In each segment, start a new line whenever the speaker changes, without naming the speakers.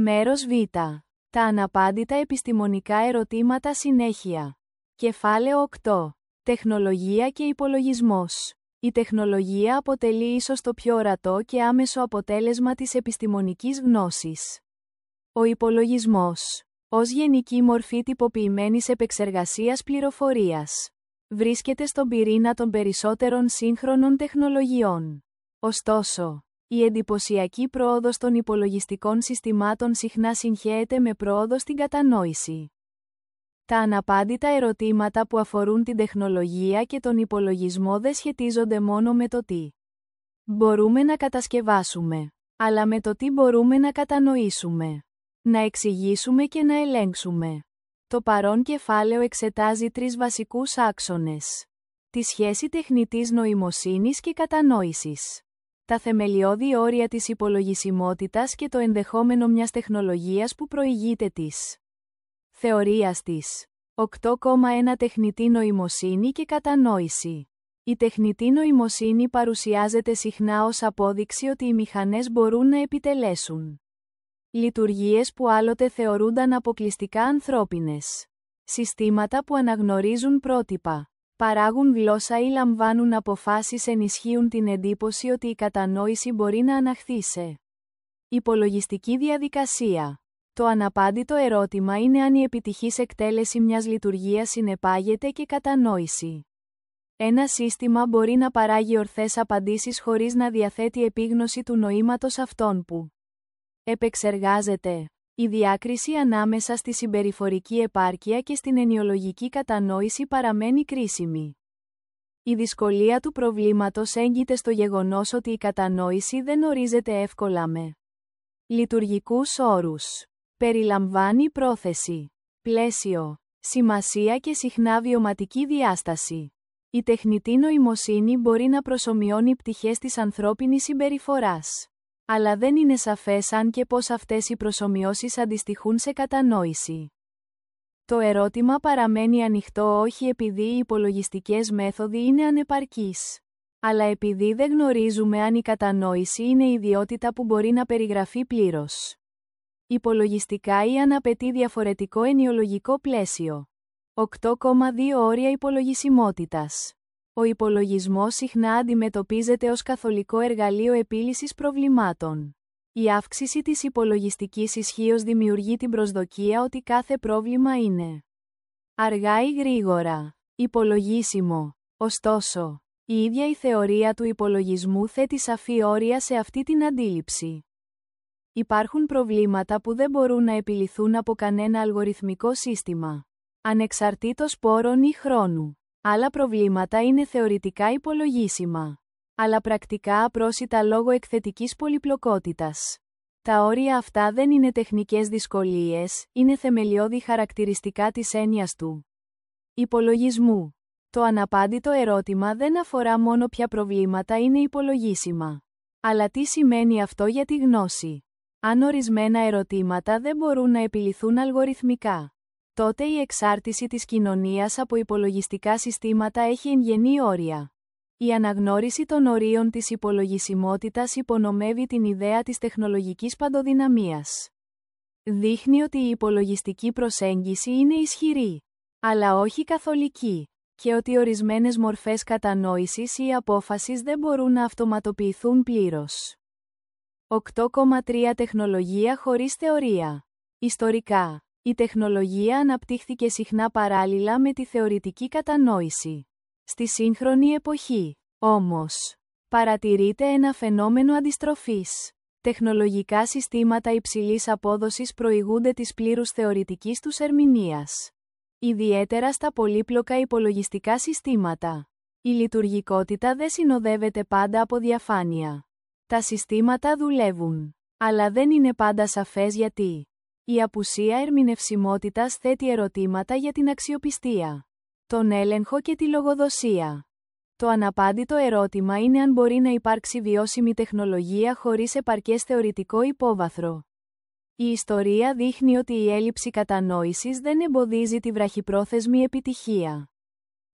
Μέρος Β. Τα αναπάντητα επιστημονικά ερωτήματα συνέχεια. Κεφάλαιο 8. Τεχνολογία και υπολογισμός. Η τεχνολογία αποτελεί ίσως το πιο ορατό και άμεσο αποτέλεσμα της επιστημονικής γνώσης. Ο υπολογισμός, ως γενική μορφή τυποποιημένης επεξεργασίας πληροφορίας, βρίσκεται στον πυρήνα των περισσότερων σύγχρονων τεχνολογιών. Ωστόσο, η εντυπωσιακή πρόοδος των υπολογιστικών συστημάτων συχνά συγχέεται με πρόοδο στην κατανόηση. Τα αναπάντητα ερωτήματα που αφορούν την τεχνολογία και τον υπολογισμό δεν σχετίζονται μόνο με το τι μπορούμε να κατασκευάσουμε, αλλά με το τι μπορούμε να κατανοήσουμε, να εξηγήσουμε και να ελέγξουμε. Το παρόν κεφάλαιο εξετάζει τρεις βασικούς άξονες. Τη σχέση τεχνητής νοημοσύνης και κατανόησης. Τα θεμελιώδη όρια της υπολογισιμότητας και το ενδεχόμενο μιας τεχνολογίας που προηγείται της θεωρίας της. 8,1 Τεχνητή νοημοσύνη και κατανόηση. Η τεχνητή νοημοσύνη παρουσιάζεται συχνά ως απόδειξη ότι οι μηχανές μπορούν να επιτελέσουν λειτουργίες που άλλοτε θεωρούνταν αποκλειστικά ανθρώπινες. Συστήματα που αναγνωρίζουν πρότυπα, παράγουν γλώσσα ή λαμβάνουν αποφάσεις ενισχύουν την εντύπωση ότι η κατανόηση μπορεί να αναχθεί σε υπολογιστική διαδικασία. Το αναπάντητο ερώτημα είναι αν η επιτυχής εκτέλεση μιας λειτουργίας συνεπάγεται και κατανόηση. Ένα σύστημα μπορεί να παράγει ορθές απαντήσεις χωρίς να διαθέτει επίγνωση του νοήματος αυτών που επεξεργάζεται. Η διάκριση ανάμεσα στη συμπεριφορική επάρκεια και στην ενιολογική κατανόηση παραμένει κρίσιμη. Η δυσκολία του προβλήματος έγκυται στο γεγονός ότι η κατανόηση δεν ορίζεται εύκολα με λειτουργικούς όρους. Περιλαμβάνει πρόθεση, πλαίσιο, σημασία και συχνά βιωματική διάσταση. Η τεχνητή νοημοσύνη μπορεί να προσωμιώνει πτυχές της ανθρώπινης συμπεριφοράς. Αλλά δεν είναι σαφές αν και πώς αυτές οι προσωμιώσεις αντιστοιχούν σε κατανόηση. Το ερώτημα παραμένει ανοιχτό όχι επειδή οι υπολογιστικές μέθοδοι είναι ανεπαρκείς. Αλλά επειδή δεν γνωρίζουμε αν η κατανόηση είναι ιδιότητα που μπορεί να περιγραφεί πλήρως υπολογιστικά ή αν απαιτεί διαφορετικό ενιολογικό πλαίσιο. 8,2 όρια υπολογισιμότητας. Ο υπολογισμός συχνά αντιμετωπίζεται ως καθολικό εργαλείο επίλυσης προβλημάτων. Η αύξηση της υπολογιστικής ισχύως δημιουργεί την προσδοκία ότι κάθε πρόβλημα είναι αργά ή γρήγορα, υπολογίσιμο. Ωστόσο, η ίδια η θεωρία του υπολογισμού θέτει σαφή όρια σε αυτή την αντίληψη. Υπάρχουν προβλήματα που δεν μπορούν να επιληθούν από κανένα αλγοριθμικό σύστημα. Ανεξαρτήτως πόρων ή χρόνου. Άλλα προβλήματα είναι θεωρητικά υπολογίσιμα. Αλλά πρακτικά απρόσιτα λόγω εκθετικής πολυπλοκότητας. Τα όρια αυτά δεν είναι τεχνικές δυσκολίες, είναι θεμελιώδη χαρακτηριστικά της έννοιας του υπολογισμού. Το αναπάντητο ερώτημα δεν αφορά μόνο ποια προβλήματα είναι υπολογίσιμα. Αλλά τι σημαίνει αυτό για τη γνώση. Αν ορισμένα ερωτήματα δεν μπορούν να επιληθούν αλγοριθμικά, τότε η εξάρτηση της κοινωνίας από υπολογιστικά συστήματα έχει εγγενή όρια. Η αναγνώριση των ορίων της υπολογισιμότητας υπονομεύει την ιδέα της τεχνολογικής παντοδυναμίας. Δείχνει ότι η υπολογιστική προσέγγιση είναι ισχυρή, αλλά όχι καθολική, και ότι ορισμένες μορφές κατανόησης ή απόφασης δεν μπορούν να αυτοματοποιηθούν πλήρως. 8,3 Τεχνολογία χωρίς θεωρία. Ιστορικά, η τεχνολογία αναπτύχθηκε συχνά παράλληλα με τη θεωρητική κατανόηση. Στη σύγχρονη εποχή, όμως, παρατηρείται ένα φαινόμενο αντιστροφής. Τεχνολογικά συστήματα υψηλής απόδοσης προηγούνται της πλήρους θεωρητικής τους ερμηνείας. Ιδιαίτερα στα πολύπλοκα υπολογιστικά συστήματα. Η λειτουργικότητα δεν συνοδεύεται πάντα από διαφάνεια. Τα συστήματα δουλεύουν. Αλλά δεν είναι πάντα σαφές γιατί. Η απουσία ερμηνευσιμότητας θέτει ερωτήματα για την αξιοπιστία. Τον έλεγχο και τη λογοδοσία. Το αναπάντητο ερώτημα είναι αν μπορεί να υπάρξει βιώσιμη τεχνολογία χωρίς επαρκές θεωρητικό υπόβαθρο. Η ιστορία δείχνει ότι η έλλειψη κατανόησης δεν εμποδίζει τη βραχυπρόθεσμη επιτυχία.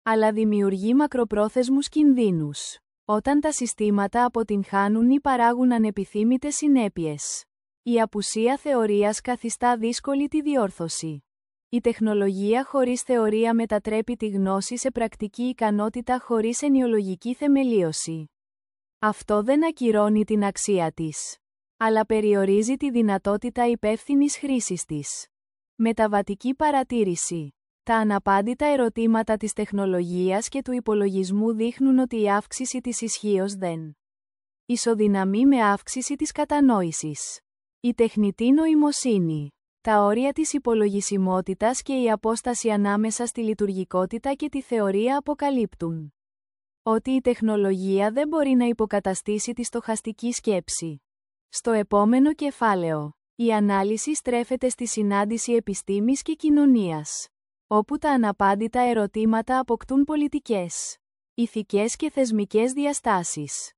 Αλλά δημιουργεί μακροπρόθεσμους κινδύνους όταν τα συστήματα αποτυγχάνουν ή παράγουν ανεπιθύμητες συνέπειες. Η απουσία θεωρίας καθιστά δύσκολη τη διόρθωση. Η τεχνολογία χωρίς θεωρία μετατρέπει τη γνώση σε πρακτική ικανότητα χωρίς ενιολογική θεμελίωση. Αυτό δεν ακυρώνει την αξία της, αλλά περιορίζει τη δυνατότητα υπεύθυνης χρήσης της. Μεταβατική παρατήρηση τα αναπάντητα ερωτήματα της τεχνολογίας και του υπολογισμού δείχνουν ότι η αύξηση της ισχύως δεν ισοδυναμεί με αύξηση της κατανόησης. Η τεχνητή νοημοσύνη, τα όρια της υπολογισιμότητας και η απόσταση ανάμεσα στη λειτουργικότητα και τη θεωρία αποκαλύπτουν ότι η τεχνολογία δεν μπορεί να υποκαταστήσει τη στοχαστική σκέψη. Στο επόμενο κεφάλαιο, η ανάλυση στρέφεται στη συνάντηση επιστήμης και κοινωνίας όπου τα αναπάντητα ερωτήματα αποκτούν πολιτικές, ηθικές και θεσμικές διαστάσεις.